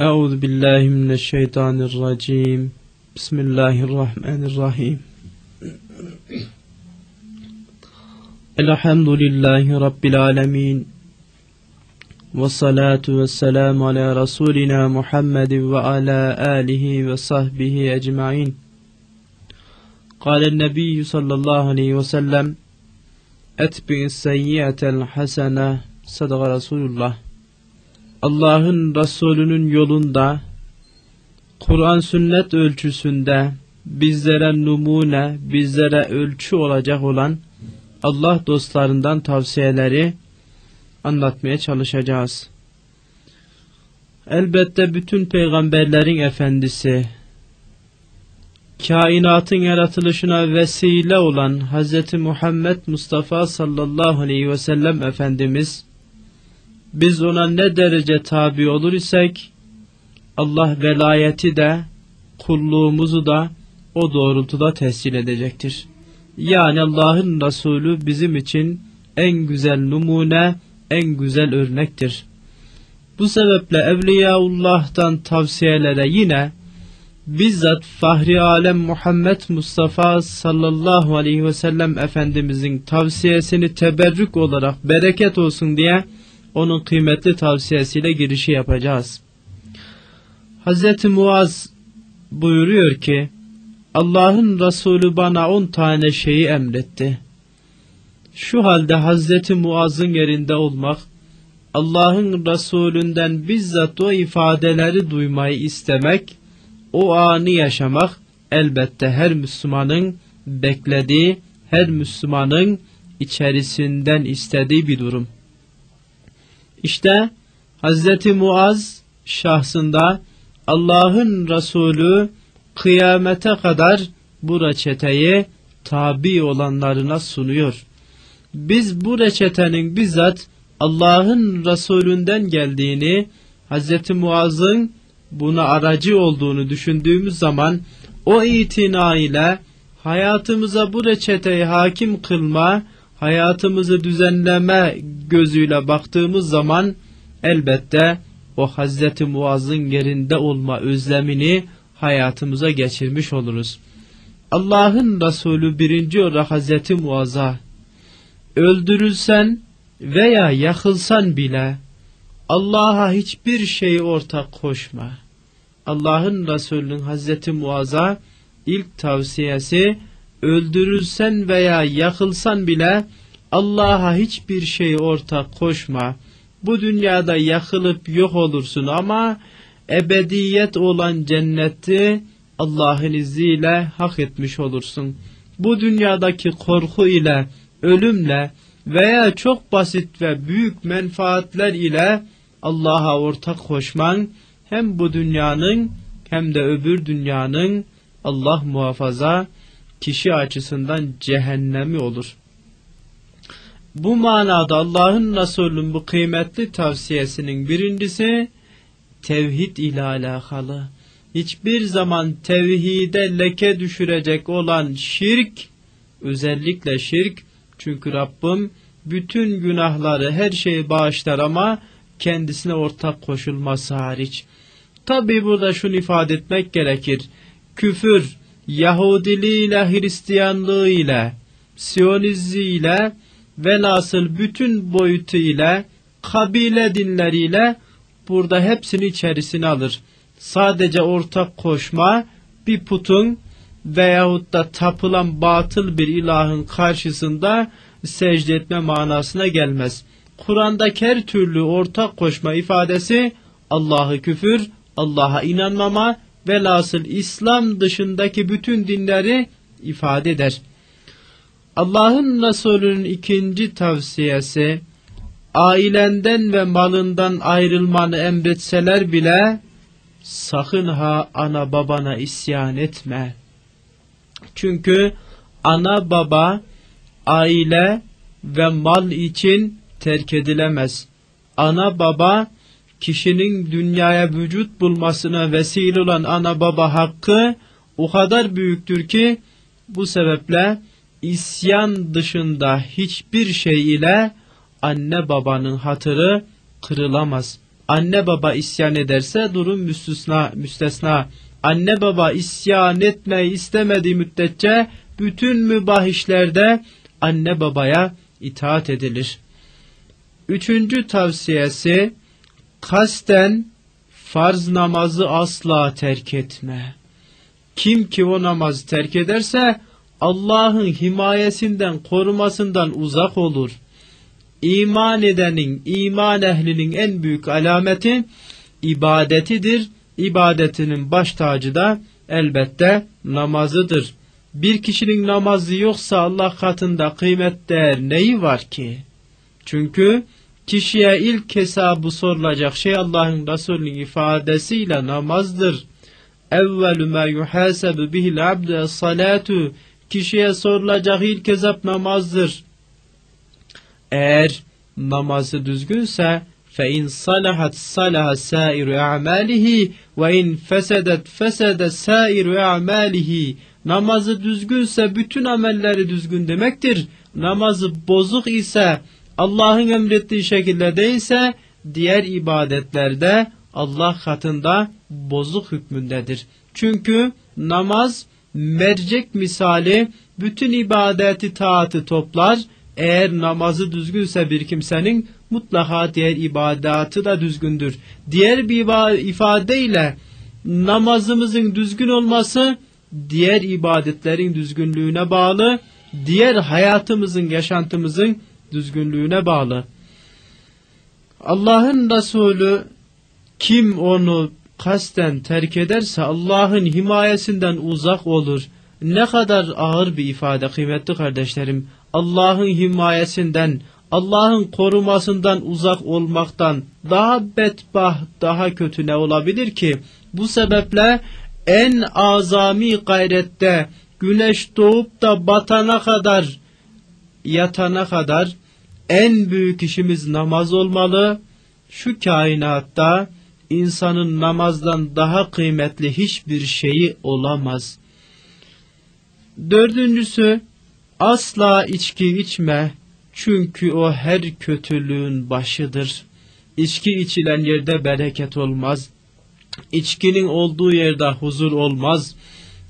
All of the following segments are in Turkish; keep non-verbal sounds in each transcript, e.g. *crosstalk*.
أعوذ بالله من الشيطان الرجيم بسم الله الرحمن الرحيم الحمد لله رب العالمين والصلاة والسلام على رسولنا محمد وعلى آله وصحبه أجمعين قال النبي صلى الله عليه وسلم أتبع السيئة الحسنة صدق رسول الله Allah'ın Resulü'nün yolunda, Kur'an sünnet ölçüsünde bizlere numune, bizlere ölçü olacak olan Allah dostlarından tavsiyeleri anlatmaya çalışacağız. Elbette bütün peygamberlerin efendisi, kainatın yaratılışına vesile olan Hz. Muhammed Mustafa sallallahu aleyhi ve sellem Efendimiz, biz ona ne derece tabi olur isek Allah velayeti de kulluğumuzu da o doğrultuda tescil edecektir. Yani Allah'ın Resulü bizim için en güzel numune, en güzel örnektir. Bu sebeple Evliyaullah'tan tavsiyelere yine bizzat Fahri Alem Muhammed Mustafa sallallahu aleyhi ve sellem Efendimizin tavsiyesini teberrük olarak bereket olsun diye onun kıymetli tavsiyesiyle girişi yapacağız. Hz. Muaz buyuruyor ki Allah'ın Resulü bana on tane şeyi emretti. Şu halde Hz. Muaz'ın yerinde olmak, Allah'ın Resulünden bizzat o ifadeleri duymayı istemek, o anı yaşamak elbette her Müslümanın beklediği, her Müslümanın içerisinden istediği bir durum. İşte Hz. Muaz şahsında Allah'ın Resulü kıyamete kadar bu reçeteyi tabi olanlarına sunuyor. Biz bu reçetenin bizzat Allah'ın Resulünden geldiğini, Hz. Muaz'ın buna aracı olduğunu düşündüğümüz zaman o itina ile hayatımıza bu reçeteyi hakim kılma, hayatımızı düzenleme gözüyle baktığımız zaman elbette o Hazreti Muaz'ın yerinde olma özlemini hayatımıza geçirmiş oluruz. Allah'ın Resulü birinci olarak Hazreti Muaz'a öldürülsen veya yakılsan bile Allah'a hiçbir şeyi ortak koşma. Allah'ın Resulü'nün Hazreti Muaz'a ilk tavsiyesi öldürülsen veya yakılsan bile Allah'a hiçbir şey ortak koşma. Bu dünyada yakılıp yok olursun ama ebediyet olan cenneti Allah'ın izniyle hak etmiş olursun. Bu dünyadaki korku ile, ölümle veya çok basit ve büyük menfaatler ile Allah'a ortak koşman hem bu dünyanın hem de öbür dünyanın Allah muhafaza kişi açısından cehennemi olur. Bu manada Allah'ın Resulü'nün bu kıymetli tavsiyesinin birincisi tevhid ile alakalı. Hiçbir zaman tevhide leke düşürecek olan şirk, özellikle şirk, çünkü Rabbim bütün günahları her şeyi bağışlar ama kendisine ortak koşulması hariç. Tabi burada şunu ifade etmek gerekir. Küfür, Yahudiliğiyle, Hristiyanlığıyla, Siyonizliğiyle, velhasıl bütün boyutuyla, kabile dinleriyle burada hepsini içerisine alır. Sadece ortak koşma bir putun veyahut da tapılan batıl bir ilahın karşısında secde etme manasına gelmez. Kur'an'daki her türlü ortak koşma ifadesi Allah'ı küfür, Allah'a inanmama velhasıl İslam dışındaki bütün dinleri ifade eder. Allah'ın Resulü'nün ikinci tavsiyesi ailenden ve malından ayrılmanı emretseler bile sakın ha ana babana isyan etme. Çünkü ana baba aile ve mal için terk edilemez. Ana baba kişinin dünyaya vücut bulmasına vesile olan ana baba hakkı o kadar büyüktür ki bu sebeple isyan dışında hiçbir şey ile anne babanın hatırı kırılamaz. Anne baba isyan ederse durum müstesna, müstesna. Anne baba isyan etmeyi istemediği müddetçe bütün mübah işlerde anne babaya itaat edilir. Üçüncü tavsiyesi kasten farz namazı asla terk etme. Kim ki o namazı terk ederse Allah'ın himayesinden, korumasından uzak olur. İman edenin, iman ehlinin en büyük alameti ibadetidir. İbadetinin baş tacı da elbette namazıdır. Bir kişinin namazı yoksa Allah katında kıymet değer neyi var ki? Çünkü kişiye ilk hesabı sorulacak şey Allah'ın Resulü'nün ifadesiyle namazdır. Evvelü ma yuhasebu bihil abde salatu kişiye sorulacak ilk hesap namazdır. Eğer namazı düzgünse fe in salahat salaha sairu a'malihi ve in fesedet fesede sairu a'malihi namazı düzgünse bütün amelleri düzgün demektir. Namazı bozuk ise Allah'ın emrettiği şekilde değilse diğer ibadetlerde Allah katında bozuk hükmündedir. Çünkü namaz mercek misali bütün ibadeti taatı toplar. Eğer namazı düzgünse bir kimsenin mutlaka diğer ibadatı da düzgündür. Diğer bir ifadeyle namazımızın düzgün olması diğer ibadetlerin düzgünlüğüne bağlı, diğer hayatımızın, yaşantımızın düzgünlüğüne bağlı. Allah'ın Resulü kim onu kasten terk ederse Allah'ın himayesinden uzak olur. Ne kadar ağır bir ifade kıymetli kardeşlerim. Allah'ın himayesinden, Allah'ın korumasından uzak olmaktan daha bedbah, daha kötü ne olabilir ki? Bu sebeple en azami gayrette güneş doğup da batana kadar, yatana kadar en büyük işimiz namaz olmalı. Şu kainatta insanın namazdan daha kıymetli hiçbir şeyi olamaz. Dördüncüsü, asla içki içme, çünkü o her kötülüğün başıdır. İçki içilen yerde bereket olmaz. İçkinin olduğu yerde huzur olmaz.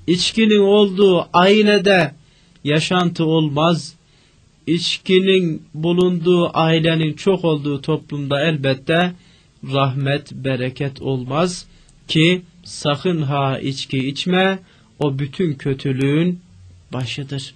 İçkinin olduğu ailede yaşantı olmaz. İçkinin bulunduğu ailenin çok olduğu toplumda elbette rahmet, bereket olmaz ki sakın ha içki içme, o bütün kötülüğün başıdır.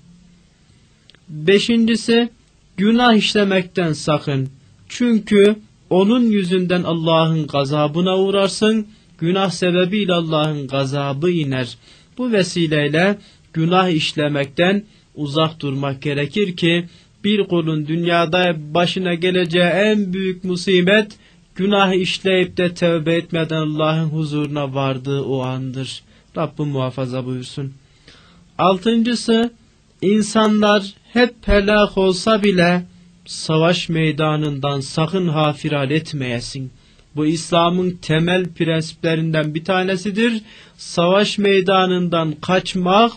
Beşincisi, günah işlemekten sakın. Çünkü onun yüzünden Allah'ın gazabına uğrarsın, günah sebebiyle Allah'ın gazabı iner. Bu vesileyle günah işlemekten uzak durmak gerekir ki bir kulun dünyada başına geleceği en büyük musibet günah işleyip de tövbe etmeden Allah'ın huzuruna vardığı o andır. Rabbim muhafaza buyursun. Altıncısı insanlar hep helak olsa bile savaş meydanından sakın ha firar etmeyesin. Bu İslam'ın temel prensiplerinden bir tanesidir. Savaş meydanından kaçmak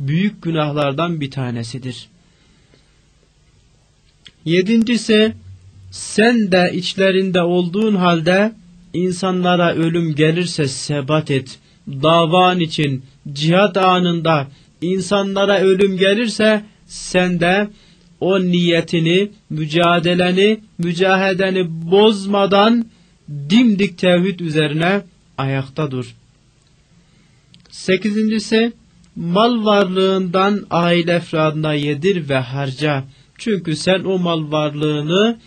büyük günahlardan bir tanesidir. Yedincisi sen de içlerinde olduğun halde insanlara ölüm gelirse sebat et. Davan için cihat anında insanlara ölüm gelirse sen de o niyetini, mücadeleni, mücahedeni bozmadan dimdik tevhid üzerine ayakta dur. Sekizincisi, mal varlığından aile efradına yedir ve harca. Çünkü sen o mal varlığını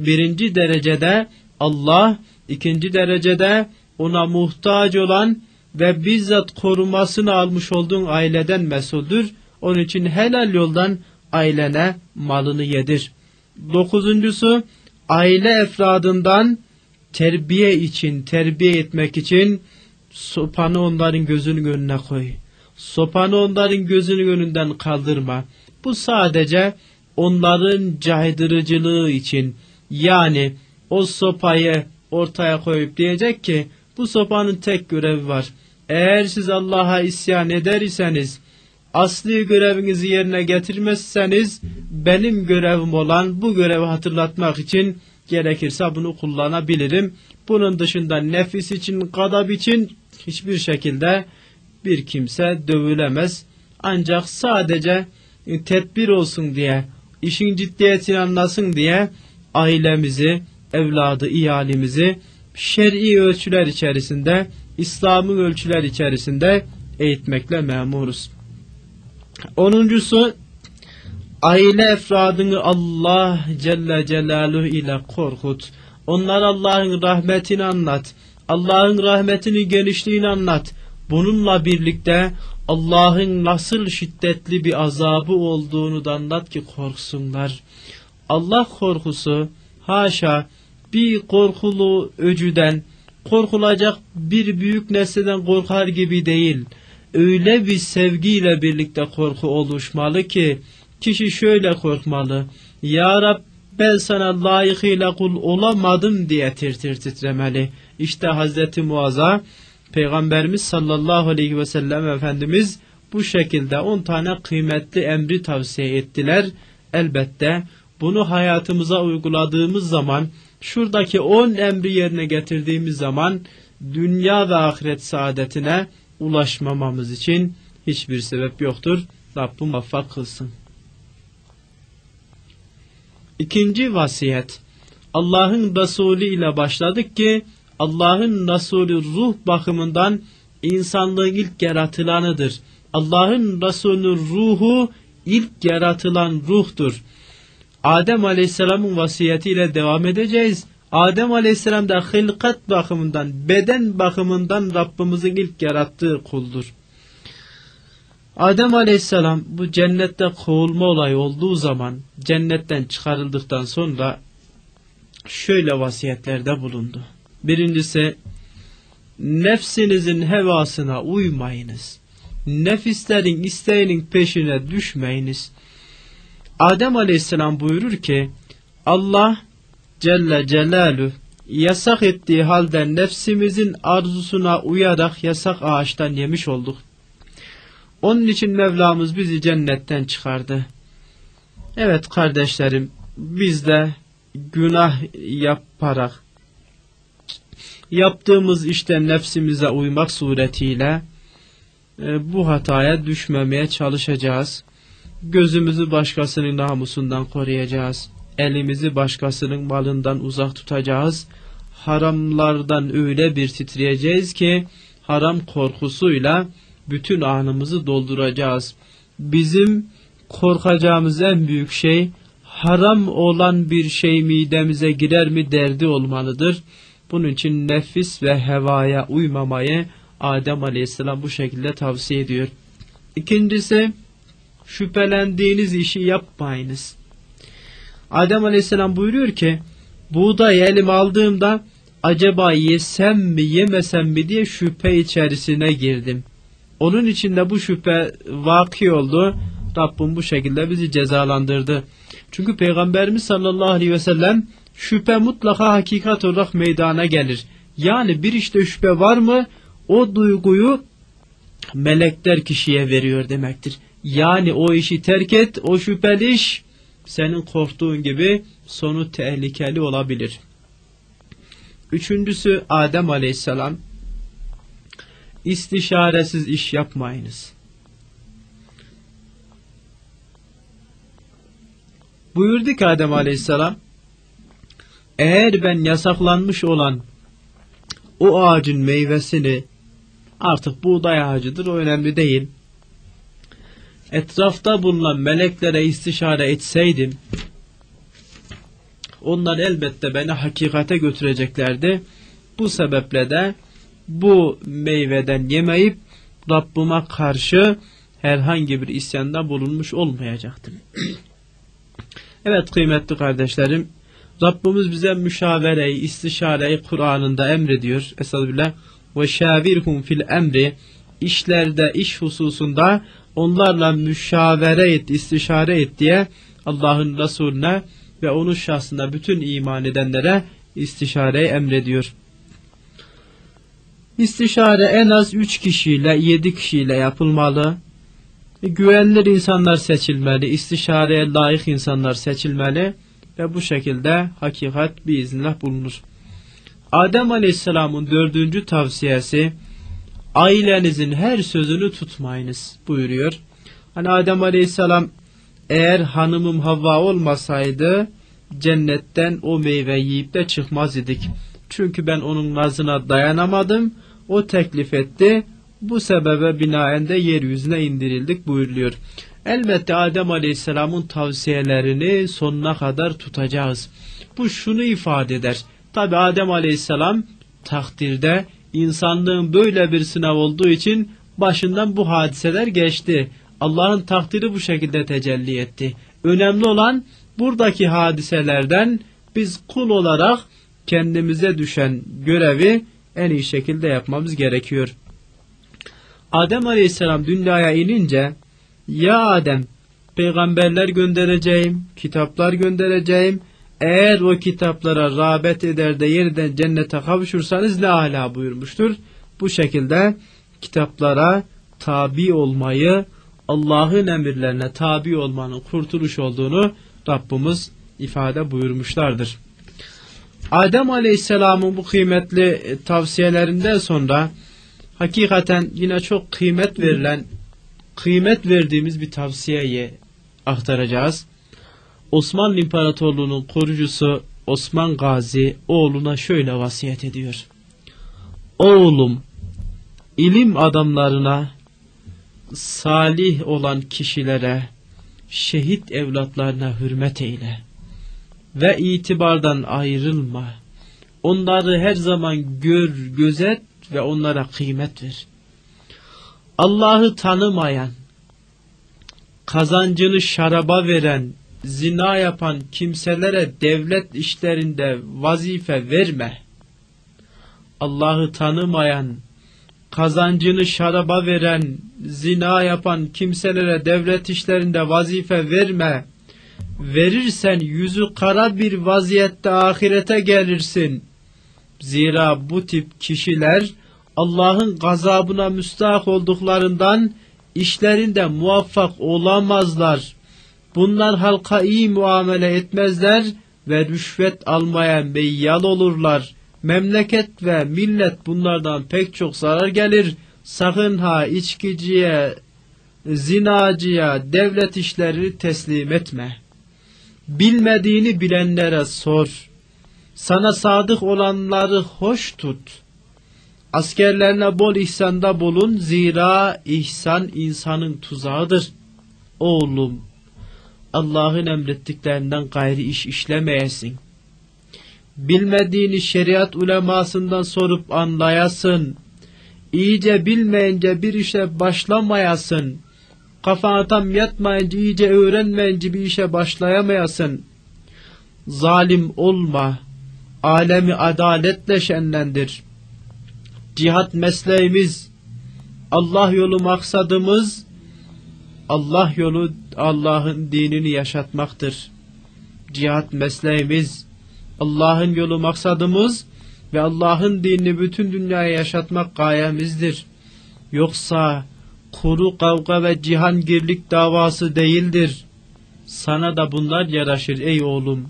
birinci derecede Allah, ikinci derecede ona muhtaç olan ve bizzat korumasını almış olduğun aileden mesuldür. Onun için helal yoldan ailene malını yedir. Dokuzuncusu aile efradından terbiye için, terbiye etmek için sopanı onların gözünün önüne koy. Sopanı onların gözünün önünden kaldırma. Bu sadece onların caydırıcılığı için yani o sopayı ortaya koyup diyecek ki bu sopanın tek görevi var. Eğer siz Allah'a isyan eder iseniz asli görevinizi yerine getirmezseniz benim görevim olan bu görevi hatırlatmak için gerekirse bunu kullanabilirim. Bunun dışında nefis için, gadab için hiçbir şekilde bir kimse dövülemez. Ancak sadece tedbir olsun diye, işin ciddiyetini anlasın diye ailemizi, evladı, iyalimizi şer'i ölçüler içerisinde, İslami ölçüler içerisinde eğitmekle memuruz. Onuncusu, aile efradını Allah Celle Celaluhu ile korkut. Onlar Allah'ın rahmetini anlat. Allah'ın rahmetini genişliğini anlat. Bununla birlikte Allah'ın nasıl şiddetli bir azabı olduğunu da anlat ki korksunlar. Allah korkusu haşa bir korkulu öcüden, korkulacak bir büyük nesneden korkar gibi değil. Öyle bir sevgiyle birlikte korku oluşmalı ki kişi şöyle korkmalı. Ya Rab ben sana layıkıyla kul olamadım diye tir tir titremeli. İşte Hazreti Muaz'a Peygamberimiz sallallahu aleyhi ve sellem Efendimiz bu şekilde 10 tane kıymetli emri tavsiye ettiler. Elbette bunu hayatımıza uyguladığımız zaman şuradaki 10 emri yerine getirdiğimiz zaman dünya ve ahiret saadetine ulaşmamamız için hiçbir sebep yoktur. Rabbim muvaffak kılsın. İkinci vasiyet. Allah'ın Resulü ile başladık ki Allah'ın Resulü ruh bakımından insanlığın ilk yaratılanıdır. Allah'ın Resulü'nün ruhu ilk yaratılan ruhtur. Adem Aleyhisselam'ın vasiyetiyle devam edeceğiz. Adem Aleyhisselam da hılkat bakımından, beden bakımından Rabbimizin ilk yarattığı kuldur. Adem Aleyhisselam bu cennette kovulma olayı olduğu zaman, cennetten çıkarıldıktan sonra şöyle vasiyetlerde bulundu. Birincisi, nefsinizin hevasına uymayınız. Nefislerin isteğinin peşine düşmeyiniz. Adem Aleyhisselam buyurur ki, Allah Celle Celaluhu yasak ettiği halde nefsimizin arzusuna uyarak yasak ağaçtan yemiş olduk. Onun için Mevlamız bizi cennetten çıkardı. Evet kardeşlerim, biz de günah yaparak yaptığımız işte nefsimize uymak suretiyle e, bu hataya düşmemeye çalışacağız. Gözümüzü başkasının namusundan koruyacağız. Elimizi başkasının malından uzak tutacağız. Haramlardan öyle bir titreyeceğiz ki haram korkusuyla bütün anımızı dolduracağız. Bizim korkacağımız en büyük şey haram olan bir şey midemize girer mi derdi olmalıdır. Bunun için nefis ve hevaya uymamayı Adem Aleyhisselam bu şekilde tavsiye ediyor. İkincisi şüphelendiğiniz işi yapmayınız. Adem Aleyhisselam buyuruyor ki buğday elim aldığımda acaba yesem mi yemesem mi diye şüphe içerisine girdim. Onun içinde bu şüphe vaki oldu. Rabbim bu şekilde bizi cezalandırdı. Çünkü Peygamberimiz sallallahu aleyhi ve sellem şüphe mutlaka hakikat olarak meydana gelir. Yani bir işte şüphe var mı o duyguyu melekler kişiye veriyor demektir. Yani o işi terk et, o şüpheli iş senin korktuğun gibi sonu tehlikeli olabilir. Üçüncüsü Adem aleyhisselam istişaresiz iş yapmayınız. Buyurdu ki Adem aleyhisselam eğer ben yasaklanmış olan o ağacın meyvesini artık buğday ağacıdır o önemli değil. Etrafta bulunan meleklere istişare etseydim onlar elbette beni hakikate götüreceklerdi. Bu sebeple de bu meyveden yemeyip Rabbime karşı herhangi bir isyanda bulunmuş olmayacaktım. *clears throat* evet kıymetli kardeşlerim Rabbimiz bize müşavereyi, istişareyi Kur'an'ında emrediyor. Estağfirullah. Ve şavirhum fil emri işlerde, iş hususunda onlarla müşavere et, istişare et diye Allah'ın Resulüne ve onun şahsında bütün iman edenlere istişareyi emrediyor. İstişare en az üç kişiyle, yedi kişiyle yapılmalı. Güvenilir insanlar seçilmeli, istişareye layık insanlar seçilmeli ve bu şekilde hakikat biiznillah bulunur. Adem Aleyhisselam'ın dördüncü tavsiyesi ailenizin her sözünü tutmayınız buyuruyor. Hani Adem Aleyhisselam eğer hanımım Havva olmasaydı cennetten o meyve yiyip de çıkmaz idik. Çünkü ben onun nazına dayanamadım. O teklif etti. Bu sebebe binaen de yeryüzüne indirildik buyuruluyor. Elbette Adem Aleyhisselam'ın tavsiyelerini sonuna kadar tutacağız. Bu şunu ifade eder. Tabi Adem Aleyhisselam takdirde insanlığın böyle bir sınav olduğu için başından bu hadiseler geçti. Allah'ın takdiri bu şekilde tecelli etti. Önemli olan buradaki hadiselerden biz kul olarak kendimize düşen görevi en iyi şekilde yapmamız gerekiyor. Adem Aleyhisselam dünyaya inince ya Adem peygamberler göndereceğim, kitaplar göndereceğim. Eğer o kitaplara rağbet eder de yeniden cennete kavuşursanız ne ala buyurmuştur. Bu şekilde kitaplara tabi olmayı, Allah'ın emirlerine tabi olmanın kurtuluş olduğunu Rabbimiz ifade buyurmuşlardır. Adem Aleyhisselam'ın bu kıymetli tavsiyelerinden sonra hakikaten yine çok kıymet verilen, kıymet verdiğimiz bir tavsiyeyi aktaracağız. Osmanlı İmparatorluğu'nun korucusu Osman Gazi oğluna şöyle vasiyet ediyor. Oğlum, ilim adamlarına, salih olan kişilere, şehit evlatlarına hürmet eyle ve itibardan ayrılma. Onları her zaman gör, gözet ve onlara kıymet ver. Allah'ı tanımayan, kazancını şaraba veren, zina yapan kimselere devlet işlerinde vazife verme. Allah'ı tanımayan, kazancını şaraba veren, zina yapan kimselere devlet işlerinde vazife verme. Verirsen yüzü kara bir vaziyette ahirete gelirsin. Zira bu tip kişiler Allah'ın gazabına müstahak olduklarından işlerinde muvaffak olamazlar. Bunlar halka iyi muamele etmezler ve rüşvet almaya meyyal olurlar. Memleket ve millet bunlardan pek çok zarar gelir. Sakın ha içkiciye, zinacıya, devlet işlerini teslim etme. Bilmediğini bilenlere sor. Sana sadık olanları hoş tut. Askerlerine bol ihsanda bulun. Zira ihsan insanın tuzağıdır. Oğlum, Allah'ın emrettiklerinden gayri iş işlemeyesin. Bilmediğini şeriat ulemasından sorup anlayasın. İyice bilmeyince bir işe başlamayasın. Kafana tam yatmayınca iyice öğrenmeyince bir işe başlayamayasın. Zalim olma. Alemi adaletle şenlendir. Cihat mesleğimiz, Allah yolu maksadımız, Allah yolu Allah'ın dinini yaşatmaktır. Cihat mesleğimiz, Allah'ın yolu maksadımız ve Allah'ın dinini bütün dünyaya yaşatmak gayemizdir. Yoksa kuru kavga ve cihangirlik davası değildir. Sana da bunlar yaraşır ey oğlum.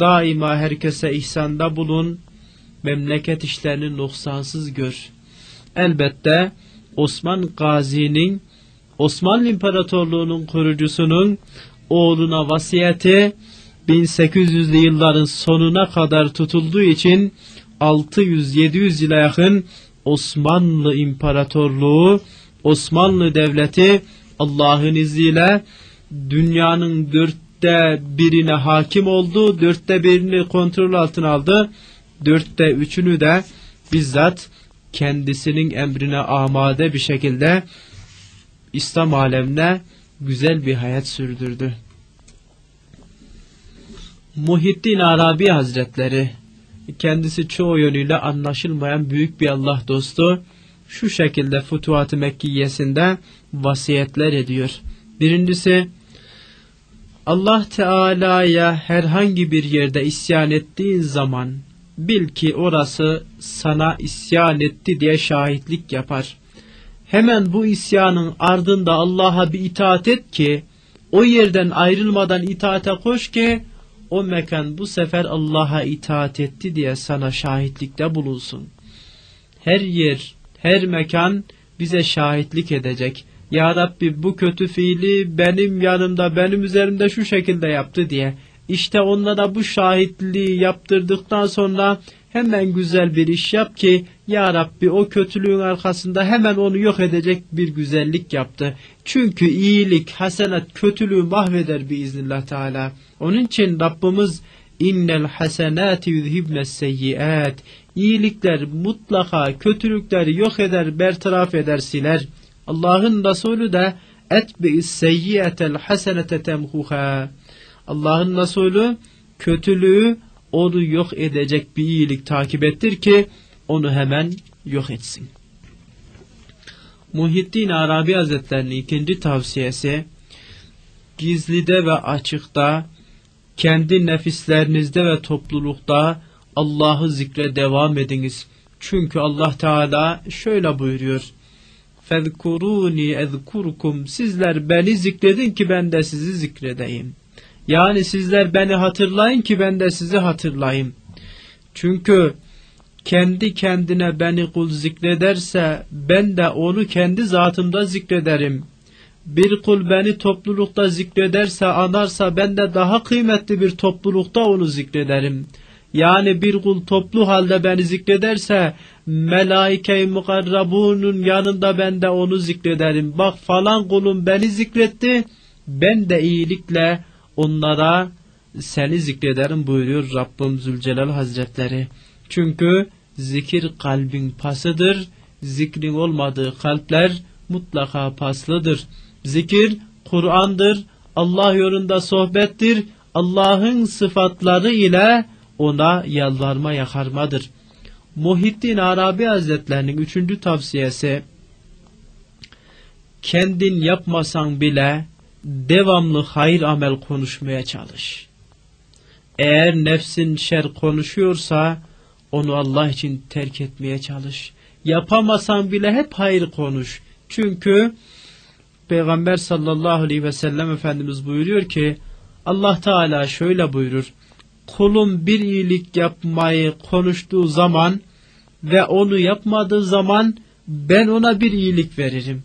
Daima herkese ihsanda bulun, memleket işlerini noksansız gör. Elbette Osman Gazi'nin Osmanlı İmparatorluğu'nun kurucusunun oğluna vasiyeti 1800'lü yılların sonuna kadar tutulduğu için 600-700 yıla yakın Osmanlı İmparatorluğu, Osmanlı Devleti Allah'ın izniyle dünyanın dörtte birine hakim oldu, dörtte birini kontrol altına aldı, dörtte üçünü de bizzat kendisinin emrine amade bir şekilde İslam alemine güzel bir hayat sürdürdü. Muhittin Arabi Hazretleri kendisi çoğu yönüyle anlaşılmayan büyük bir Allah dostu şu şekilde Futuhat-ı Mekkiyesinde vasiyetler ediyor. Birincisi Allah Teala'ya herhangi bir yerde isyan ettiğin zaman bil ki orası sana isyan etti diye şahitlik yapar. Hemen bu isyanın ardında Allah'a bir itaat et ki o yerden ayrılmadan itaate koş ki o mekan bu sefer Allah'a itaat etti diye sana şahitlikte bulunsun. Her yer, her mekan bize şahitlik edecek. Ya Rabbi bu kötü fiili benim yanımda, benim üzerimde şu şekilde yaptı diye. İşte onlara bu şahitliği yaptırdıktan sonra hemen güzel bir iş yap ki Ya Rabbi o kötülüğün arkasında hemen onu yok edecek bir güzellik yaptı. Çünkü iyilik, hasenat kötülüğü mahveder biiznillah Teala. Onun için Rabbimiz innel hasenati yuzhibnes seyyiat iyilikler mutlaka kötülükleri yok eder, bertaraf eder, siler. Allah'ın Resulü de etbi'is seyyiyetel hasenete temhuha. Allah'ın Resulü kötülüğü onu yok edecek bir iyilik takip ettir ki onu hemen yok etsin. Muhittin Arabi Hazretlerinin ikinci tavsiyesi gizlide ve açıkta kendi nefislerinizde ve toplulukta Allah'ı zikre devam ediniz. Çünkü Allah Teala şöyle buyuruyor. Fezkuruni ezkurkum sizler beni zikredin ki ben de sizi zikredeyim. Yani sizler beni hatırlayın ki ben de sizi hatırlayayım. Çünkü kendi kendine beni kul zikrederse ben de onu kendi zatımda zikrederim. Bir kul beni toplulukta zikrederse, anarsa ben de daha kıymetli bir toplulukta onu zikrederim. Yani bir kul toplu halde beni zikrederse melaike-i mukarrabunun yanında ben de onu zikrederim. Bak falan kulum beni zikretti ben de iyilikle onlara seni zikrederim buyuruyor Rabbim Zülcelal Hazretleri. Çünkü zikir kalbin pasıdır. Zikrin olmadığı kalpler mutlaka paslıdır. Zikir Kur'an'dır. Allah yolunda sohbettir. Allah'ın sıfatları ile ona yalvarma yakarmadır. Muhittin Arabi Hazretlerinin üçüncü tavsiyesi kendin yapmasan bile devamlı hayır amel konuşmaya çalış. Eğer nefsin şer konuşuyorsa onu Allah için terk etmeye çalış. Yapamasan bile hep hayır konuş. Çünkü Peygamber sallallahu aleyhi ve sellem Efendimiz buyuruyor ki Allah Teala şöyle buyurur. Kulum bir iyilik yapmayı konuştuğu zaman ve onu yapmadığı zaman ben ona bir iyilik veririm.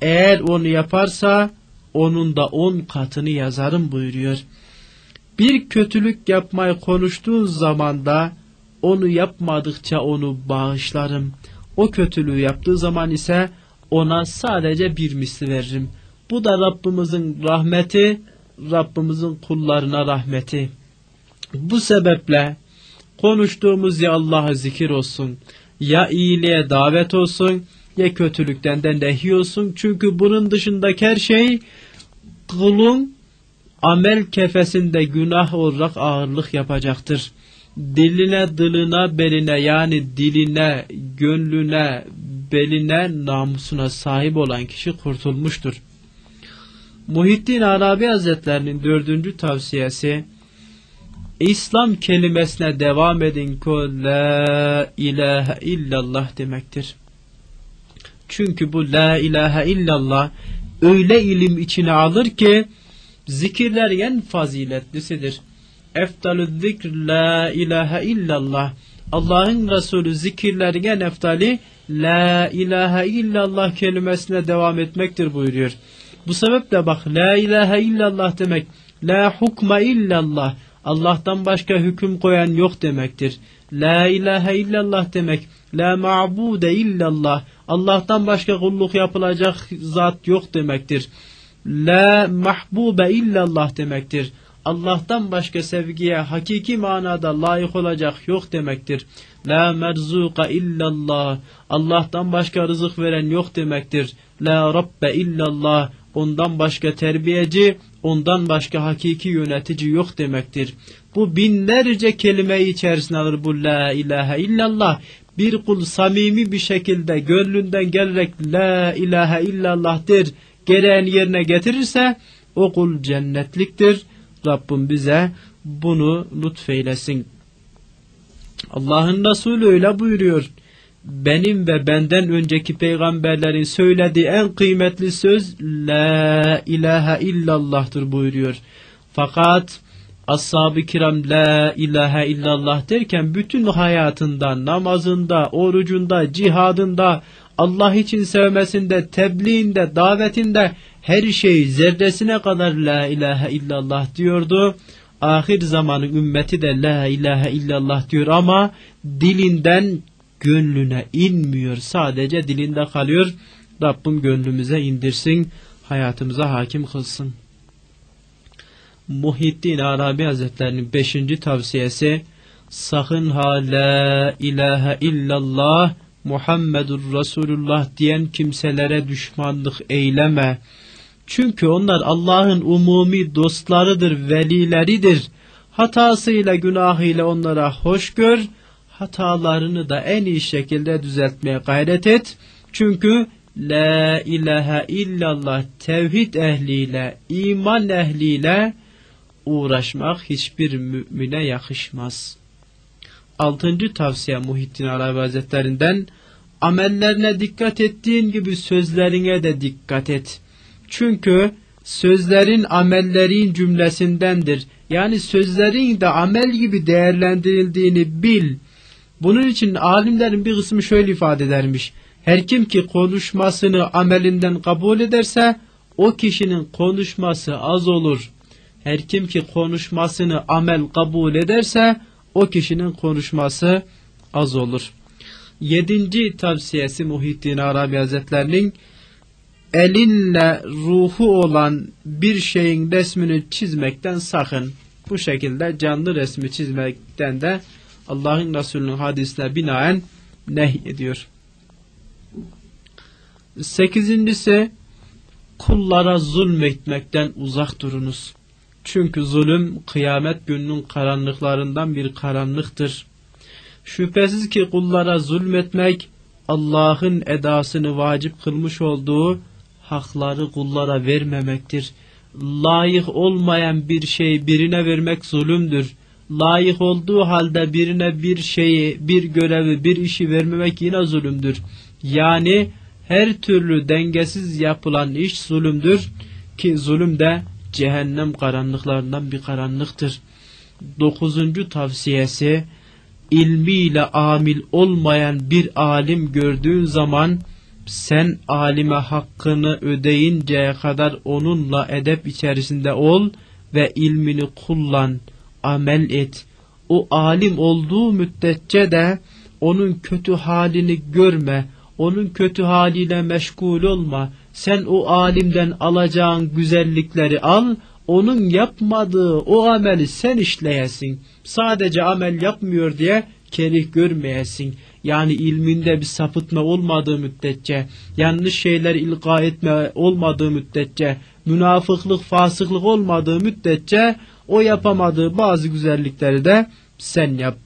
Eğer onu yaparsa onun da on katını yazarım buyuruyor. Bir kötülük yapmayı konuştuğun zaman da onu yapmadıkça onu bağışlarım. O kötülüğü yaptığı zaman ise ona sadece bir misli veririm. Bu da Rabbimizin rahmeti, Rabbimizin kullarına rahmeti. Bu sebeple konuştuğumuz ya Allah'a zikir olsun, ya iyiliğe davet olsun, ya kötülükten de nehy olsun. Çünkü bunun dışındaki her şey kulun amel kefesinde günah olarak ağırlık yapacaktır. Diline, dılına, beline yani diline, gönlüne, beline, namusuna sahip olan kişi kurtulmuştur. Muhittin Arabi Hazretlerinin dördüncü tavsiyesi İslam kelimesine devam edin ki la ilahe illallah demektir. Çünkü bu la ilahe illallah öyle ilim içine alır ki zikirler en faziletlisidir. Eftalü zikr la ilahe illallah. Allah'ın Resulü zikirlerin en eftali la ilahe illallah kelimesine devam etmektir buyuruyor. Bu sebeple bak la ilahe illallah demek la hukme illallah Allah'tan başka hüküm koyan yok demektir. La ilahe illallah demek la ma'bude illallah Allah'tan başka kulluk yapılacak zat yok demektir. La mahbube illallah demektir. Allah'tan başka sevgiye hakiki manada layık olacak yok demektir. La merzuka illallah. Allah'tan başka rızık veren yok demektir. La rabbe illallah. Ondan başka terbiyeci, ondan başka hakiki yönetici yok demektir. Bu binlerce kelimeyi içerisine alır bu la ilahe illallah bir kul samimi bir şekilde gönlünden gelerek la ilahe illallah der gereğini yerine getirirse o kul cennetliktir. Rabbim bize bunu lütfeylesin. Allah'ın Resulü öyle buyuruyor. Benim ve benden önceki peygamberlerin söylediği en kıymetli söz La ilahe illallah'tır buyuruyor. Fakat Ashab-ı kiram la ilahe illallah derken bütün hayatında, namazında, orucunda, cihadında, Allah için sevmesinde, tebliğinde, davetinde her şey zerresine kadar la ilahe illallah diyordu. Ahir zamanın ümmeti de la ilahe illallah diyor ama dilinden gönlüne inmiyor. Sadece dilinde kalıyor. Rabbim gönlümüze indirsin, hayatımıza hakim kılsın. Muhittin Arabi Hazretlerinin beşinci tavsiyesi sakın ha la ilahe illallah Muhammedur Resulullah diyen kimselere düşmanlık eyleme. Çünkü onlar Allah'ın umumi dostlarıdır, velileridir. Hatasıyla günahıyla onlara hoş gör, hatalarını da en iyi şekilde düzeltmeye gayret et. Çünkü La ilahe illallah tevhid ehliyle, iman ehliyle uğraşmak hiçbir mümine yakışmaz. Altıncı tavsiye Muhittin Arabi Hazretlerinden amellerine dikkat ettiğin gibi sözlerine de dikkat et. Çünkü sözlerin amellerin cümlesindendir. Yani sözlerin de amel gibi değerlendirildiğini bil. Bunun için alimlerin bir kısmı şöyle ifade edermiş. Her kim ki konuşmasını amelinden kabul ederse o kişinin konuşması az olur. Her kim ki konuşmasını amel kabul ederse o kişinin konuşması az olur. Yedinci tavsiyesi Muhittin Arabi Hazretlerinin elinle ruhu olan bir şeyin resmini çizmekten sakın. Bu şekilde canlı resmi çizmekten de Allah'ın Resulü'nün hadisine binaen nehy ediyor. Sekizincisi kullara zulmetmekten uzak durunuz. Çünkü zulüm kıyamet gününün karanlıklarından bir karanlıktır. Şüphesiz ki kullara zulmetmek Allah'ın edasını vacip kılmış olduğu hakları kullara vermemektir. Layık olmayan bir şey birine vermek zulümdür. Layık olduğu halde birine bir şeyi, bir görevi, bir işi vermemek yine zulümdür. Yani her türlü dengesiz yapılan iş zulümdür ki zulüm de cehennem karanlıklarından bir karanlıktır. Dokuzuncu tavsiyesi ilmiyle amil olmayan bir alim gördüğün zaman sen alime hakkını ödeyinceye kadar onunla edep içerisinde ol ve ilmini kullan, amel et. O alim olduğu müddetçe de onun kötü halini görme, onun kötü haliyle meşgul olma. Sen o alimden alacağın güzellikleri al, onun yapmadığı o ameli sen işleyesin. Sadece amel yapmıyor diye kerih görmeyesin. Yani ilminde bir sapıtma olmadığı müddetçe, yanlış şeyler ilga etme olmadığı müddetçe, münafıklık, fasıklık olmadığı müddetçe o yapamadığı bazı güzellikleri de sen yap.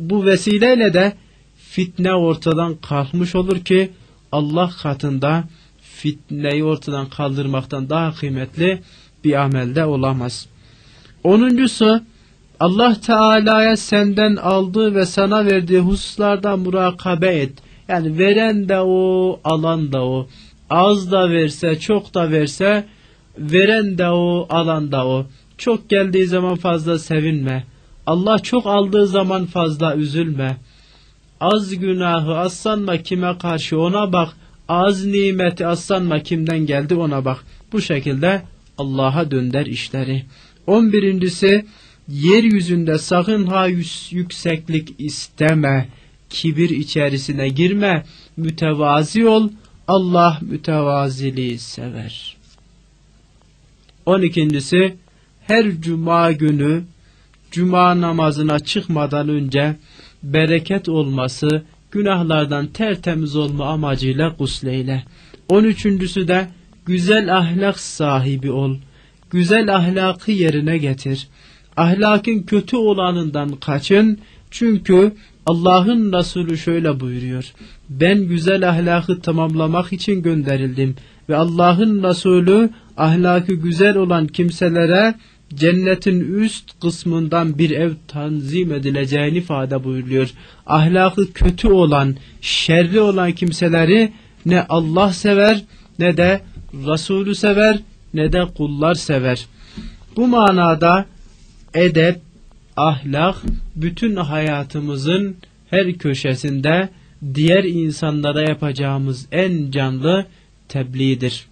Bu vesileyle de fitne ortadan kalkmış olur ki Allah katında fitneyi ortadan kaldırmaktan daha kıymetli bir amelde olamaz. Onuncusu Allah Teala'ya senden aldığı ve sana verdiği hususlarda murakabe et. Yani veren de o, alan da o. Az da verse, çok da verse, veren de o, alan da o. Çok geldiği zaman fazla sevinme. Allah çok aldığı zaman fazla üzülme. Az günahı aslanma kime karşı ona bak. Az nimeti aslanma kimden geldi ona bak. Bu şekilde Allah'a dönder işleri. On birincisi yeryüzünde sakın ha yükseklik isteme. Kibir içerisine girme. Mütevazi ol. Allah mütevaziliği sever. On ikincisi her cuma günü cuma namazına çıkmadan önce bereket olması, günahlardan tertemiz olma amacıyla gusleyle. On üçüncüsü de güzel ahlak sahibi ol. Güzel ahlakı yerine getir. Ahlakın kötü olanından kaçın. Çünkü Allah'ın Resulü şöyle buyuruyor. Ben güzel ahlakı tamamlamak için gönderildim. Ve Allah'ın Resulü ahlakı güzel olan kimselere cennetin üst kısmından bir ev tanzim edileceğini ifade buyuruyor. Ahlakı kötü olan, şerri olan kimseleri ne Allah sever ne de Resulü sever ne de kullar sever. Bu manada edep, ahlak bütün hayatımızın her köşesinde diğer insanlara yapacağımız en canlı tebliğdir.